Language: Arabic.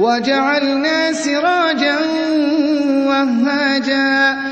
وَجَعَلْنَا سِرَاجًا وَهَّاجًا